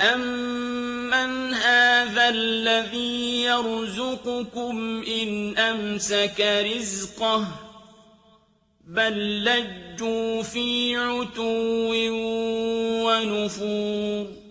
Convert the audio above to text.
أَمَّنْ هَٰذَا الَّذِي يَرْزُقُكُمْ إِنْ أَمْسَكَ رِزْقَهُ ۚ بَل لَّجُّوا فِي عُتُوٍّ وَنُفُورٍ